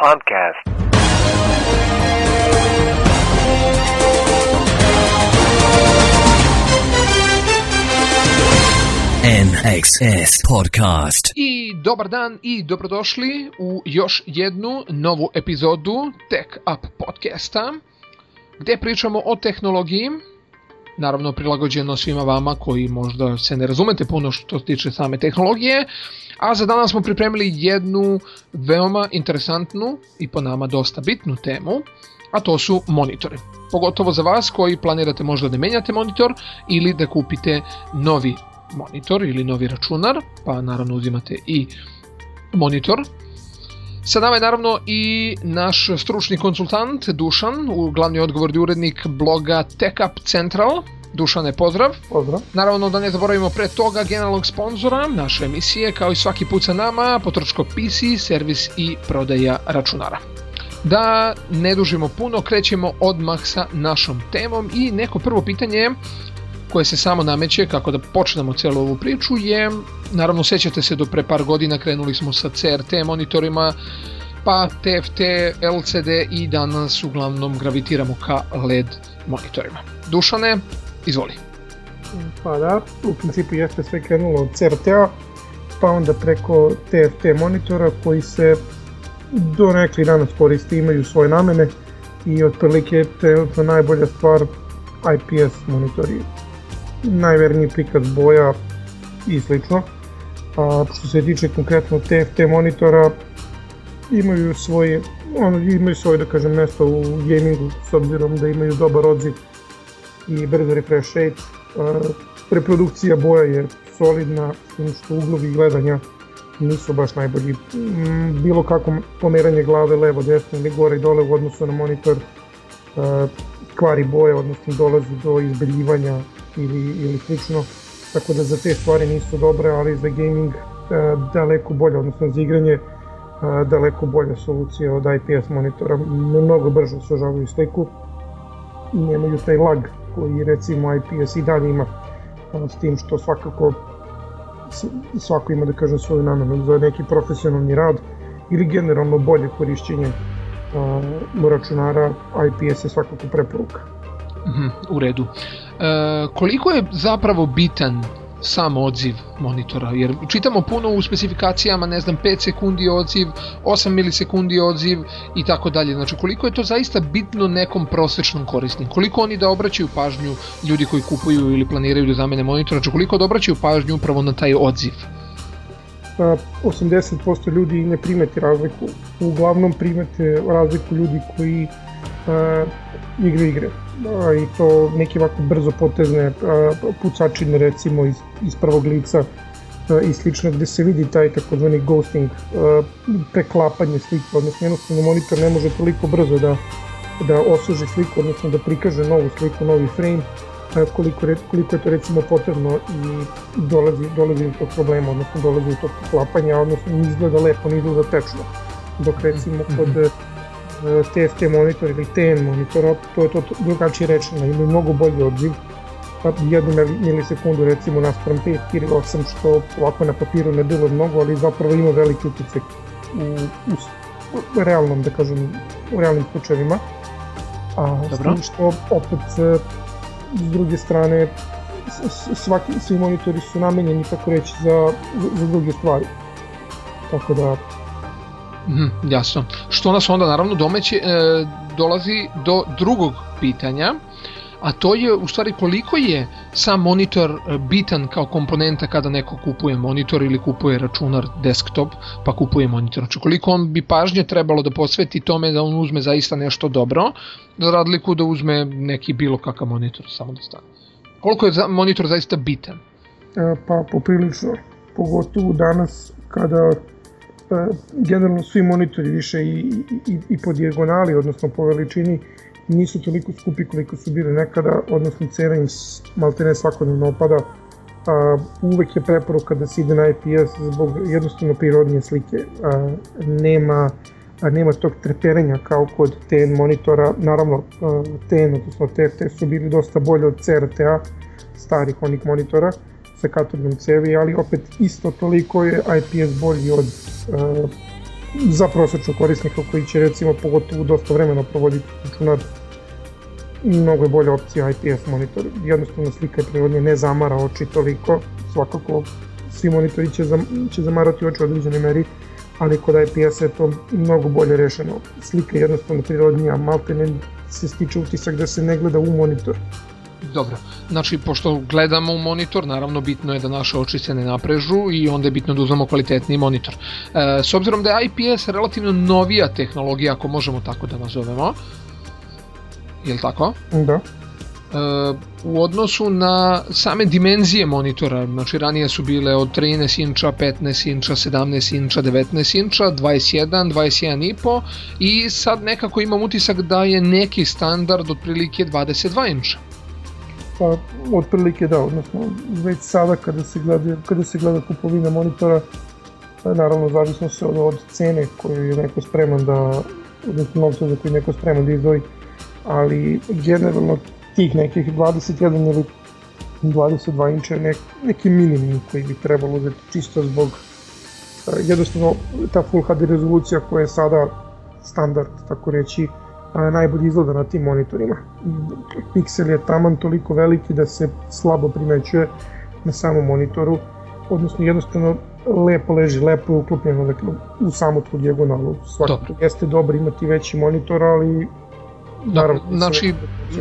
podcast. NXS Podcast. I dobar dan i dobrodošli u još jednu novu epizodu Tech Up podcasta gdje pričamo o tehnologiji, naravno prilagođeno svima vama koji možda se ne razumete puno što se tiče same tehnologije, a za danas smo pripremili jednu veoma interesantnu i po nama dosta bitnu temu, a to su monitori. Pogotovo za vas koji planirate možda da menjate monitor ili da kupite novi monitor ili novi računar, pa naravno uzimate i monitor. Sa nama je naravno i naš stručni konsultant Dušan, u glavni odgovorni urednik bloga TechUp Central. Dušane, pozdrav. Pozdrav. Naravno da ne zaboravimo pre toga generalnog sponzora naše emisije, kao i svaki put sa nama, potročko PC, servis i prodaja računara. Da ne dužimo puno, krećemo odmah sa našom temom i neko prvo pitanje je koje se samo nameće kako da počnemo celu ovu priču je, naravno sećate se do pre par godina krenuli smo sa CRT monitorima, pa TFT, LCD i danas uglavnom gravitiramo ka LED monitorima. Dušane, izvoli. Pa da, u principu jeste sve krenulo od CRT-a, pa onda preko TFT monitora koji se do nekli danas koristi, imaju svoje namene i otprilike trenutno najbolja stvar IPS monitori najverniji prikaz boja i slično. A što se tiče konkretno TFT monitora, imaju svoje ono, imaju svoje da kažem mesto u gamingu s obzirom da imaju dobar odziv i brzo refresh rate. A, reprodukcija boja je solidna, što uglovi gledanja nisu baš najbolji. Mm, bilo kako pomeranje glave levo, desno ili gore i dole u odnosu na monitor kvari boje, odnosno dolazi do izbeljivanja ili, ili slično, tako da za te stvari nisu dobre, ali za gaming e, daleko bolje, odnosno za igranje e, daleko bolja solucija od IPS monitora, mnogo brže osvežavaju sliku i nemaju taj lag koji recimo IPS i dalje ima, s tim što svakako svako ima da kažem svoju namenu za neki profesionalni rad ili generalno bolje korišćenje uh, računara IPS je svakako preporuka. Mhm, u redu. E, koliko je zapravo bitan sam odziv monitora, jer čitamo puno u specifikacijama, ne znam, 5 sekundi odziv, 8 milisekundi odziv i tako dalje. Znači, koliko je to zaista bitno nekom prosečnom korisniku? Koliko oni da obraćaju pažnju ljudi koji kupuju ili planiraju da zamene monitor, znači koliko da obraćaju pažnju upravo na taj odziv? 80% ljudi ne primeti razliku. Uglavnom primete razliku ljudi koji uh, igraju igre i to neke ovako brzo potezne pucačine recimo iz, iz prvog lica i slično gde se vidi taj takozvani ghosting preklapanje slike odnosno jednostavno monitor ne može toliko brzo da da osuži sliku odnosno da prikaže novu sliku, novi frame koliko, koliko je to recimo potrebno i dolazi, dolazi do tog problema, odnosno dolazi do tog poklapanja, odnosno ne izgleda lepo, ne izgleda tečno. Dok recimo kod mhm. TFT monitor ili TN monitora, to je to drugačije rečeno, ima mnogo bolji odziv, pa jednu milisekundu recimo naspram 5 ili 8 što ovako na papiru ne bilo mnogo, ali zapravo ima veliki utjecaj u, u realnom, da kažem, u realnim slučajevima. A Dobro. s što opet s druge strane svaki, svi monitori su namenjeni tako reći za, za druge stvari. Tako da Mm, jasno. Što nas onda naravno domeće, e, dolazi do drugog pitanja, a to je u stvari koliko je sam monitor e, bitan kao komponenta kada neko kupuje monitor ili kupuje računar desktop pa kupuje monitor. Znači koliko on bi pažnje trebalo da posveti tome da on uzme zaista nešto dobro, za radliku da uzme neki bilo kakav monitor, samo da stane. Koliko je monitor zaista bitan? E, pa poprilično, pogotovo danas kada generalno svi monitori više i, i, i po dijagonali, odnosno po veličini, nisu toliko skupi koliko su bili nekada, odnosno cena im maltene svakodnevno opada. A, uvek je preporuka da se ide na IPS zbog jednostavno prirodnije slike. A, nema a nema tog treperenja kao kod TN monitora, naravno TN, odnosno TFT su bili dosta bolje od CRT-a, starih onih monitora, sa katodnom cevi, ali opet isto toliko je IPS bolji od uh, za prosječnog korisnika koji će recimo pogotovo dosta vremena provoditi računar mnogo je bolja opcija IPS monitor. Jednostavno slika je prirodnije ne zamara oči toliko, svakako svi monitori će, zam, će zamarati oči u određenoj meri, ali kod IPS je to mnogo bolje rešeno. Slika je jednostavno prirodnija, malte ne se stiče utisak da se ne gleda u monitor. Dobro, znači pošto gledamo u monitor, naravno bitno je da naše oči se ne naprežu i onda je bitno da uzmemo kvalitetni monitor. E, s obzirom da je IPS relativno novija tehnologija, ako možemo tako da nazovemo, je li tako? Da. E, u odnosu na same dimenzije monitora, znači ranije su bile od 13 inča, 15 inča, 17 inča, 19 inča, 21, 21,5 i sad nekako imam utisak da je neki standard otprilike 22 inča. Pa, otprilike da, odnosno već sada kada se gleda, kada se gleda kupovina monitora, pa, naravno zavisno se od, od cene koju je neko spreman da, odnosno novca za koji je neko spreman da izdvoji, ali generalno tih nekih 21 ili 22 inča je nek, neki minimum koji bi trebalo uzeti čisto zbog uh, jednostavno ta Full HD rezolucija koja je sada standard, tako reći, najbolje izgleda na tim monitorima. Piksel je taman toliko veliki da se slabo primećuje na samom monitoru, odnosno jednostavno lepo leži, lepo je uklopljeno dakle, u samu tu dijagonalu. Svakako jeste dobro imati veći monitor, ali Naravno, znači,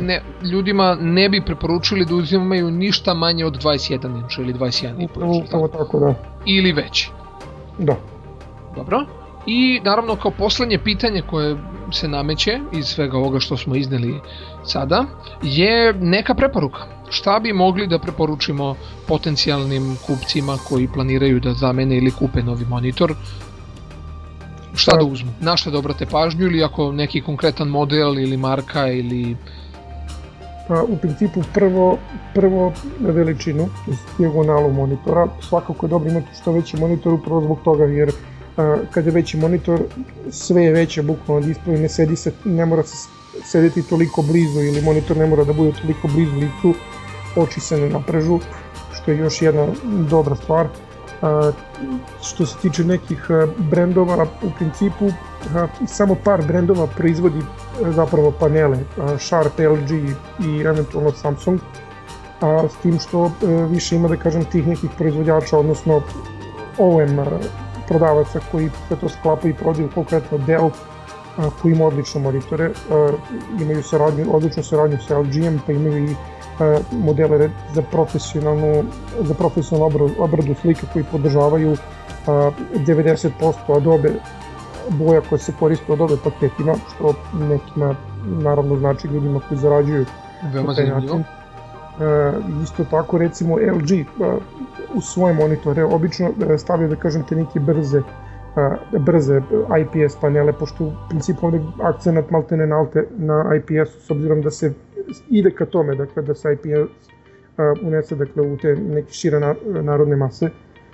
ne, ljudima ne bi preporučili da uzimaju ništa manje od 21 inča ili 21 i Upravo, upravo tako, da. Ili veći. Da. Dobro. I naravno kao poslednje pitanje koje se nameće iz svega ovoga što smo izneli sada je neka preporuka. Šta bi mogli da preporučimo potencijalnim kupcima koji planiraju da zamene ili kupe novi monitor? Šta da uzmu, na šta da obrate pažnju ili ako neki konkretan model ili marka ili Pa, u principu prvo, prvo veličinu, dijagonalu monitora, svakako je dobro imati što veći monitor upravo zbog toga jer a, kad je veći monitor sve je veće bukvalno display, ne sedi se, ne mora se sedeti toliko blizu ili monitor ne mora da bude toliko blizu licu, oči se ne naprežu, što je još jedna dobra stvar. Što se tiče nekih brendova, u principu samo par brendova proizvodi zapravo panele, Sharp, LG i eventualno Samsung, a s tim što više ima da kažem tih nekih proizvođača, odnosno OEM prodavaca koji to sklapa i prodaju konkretno Dell, koji ima odlične monitore, imaju saradnju, odličnu saradnju sa LG-em, pa imaju i modele za profesionalnu, za profesionalnu obradu, slike koji podržavaju 90% Adobe boja koja se koriste od Adobe paketima, što nekima naravno znači ljudima koji zarađuju Veoma zanimljivo. Isto tako recimo LG u svoje monitore obično stavljaju da kažem te neke brze brze IPS panele, pošto u principu ovde akcenat maltene na, na IPS-u, s obzirom da se ide ka tome, dakle, da se IPS unese dakle, u te neke šire na, narodne mase.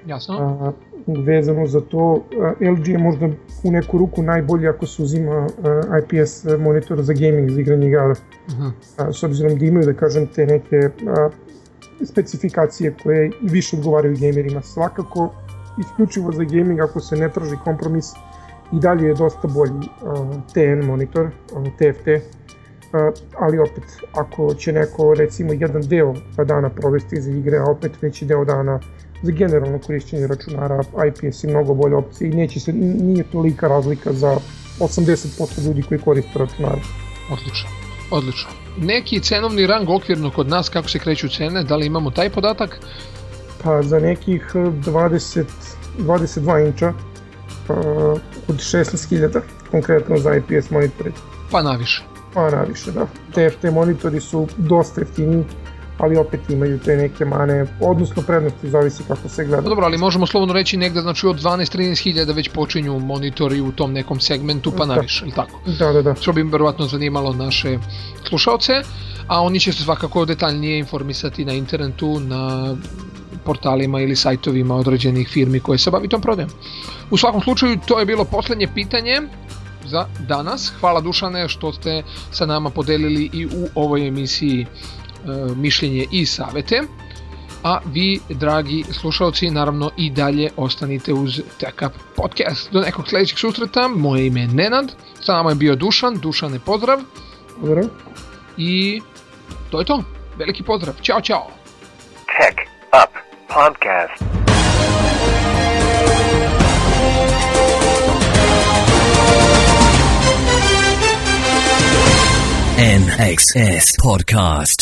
Jasno. A, vezano za to, uh, LG je možda u neku ruku najbolji ako se uzima uh, IPS monitor za gaming, za igranje igara. Uh -huh. a, s obzirom da imaju, da kažem, te neke uh, specifikacije koje više odgovaraju gamerima. Svakako, isključivo za gaming, ako se ne traži kompromis, i dalje je dosta bolji uh, TN monitor, uh, TFT, ali opet, ako će neko recimo jedan deo dana provesti za igre, a opet veći deo dana za generalno korišćenje računara, IPS je mnogo bolja opcija i neće se, nije tolika razlika za 80% ljudi koji koriste računare. Odlično, odlično. Neki cenovni rang okvirno kod nas, kako se kreću cene, da li imamo taj podatak? Pa za nekih 20, 22 inča uh, od 16.000 konkretno za IPS monitore. Pa naviše. Pa naviše, da. TFT monitori su dosta jeftini, ali opet imaju te neke mane, odnosno prednosti, zavisi kako se gleda. Dobro, ali možemo slobodno reći negde, znači od 12-13 hiljada već počinju monitori u tom nekom segmentu, pa da. naviše, ili tako? Da, da, da. Što bi verovatno zanimalo naše slušalce, a oni će se svakako detaljnije informisati na internetu, na portalima ili sajtovima određenih firmi koje se bavi tom prodajom. U svakom slučaju, to je bilo poslednje pitanje za danas. Hvala Dušane što ste sa nama podelili i u ovoj emisiji mišljenje i savete. a vi, dragi slušalci, naravno i dalje ostanite uz Tech Up Podcast. Do nekog sljedećeg susreta, moje ime je Nenad, sa nama je bio Dušan, Dušan je pozdrav. Pozdrav. I to je to. Veliki pozdrav. Ćao, čao. Tech Up Podcast. NXS Podcast.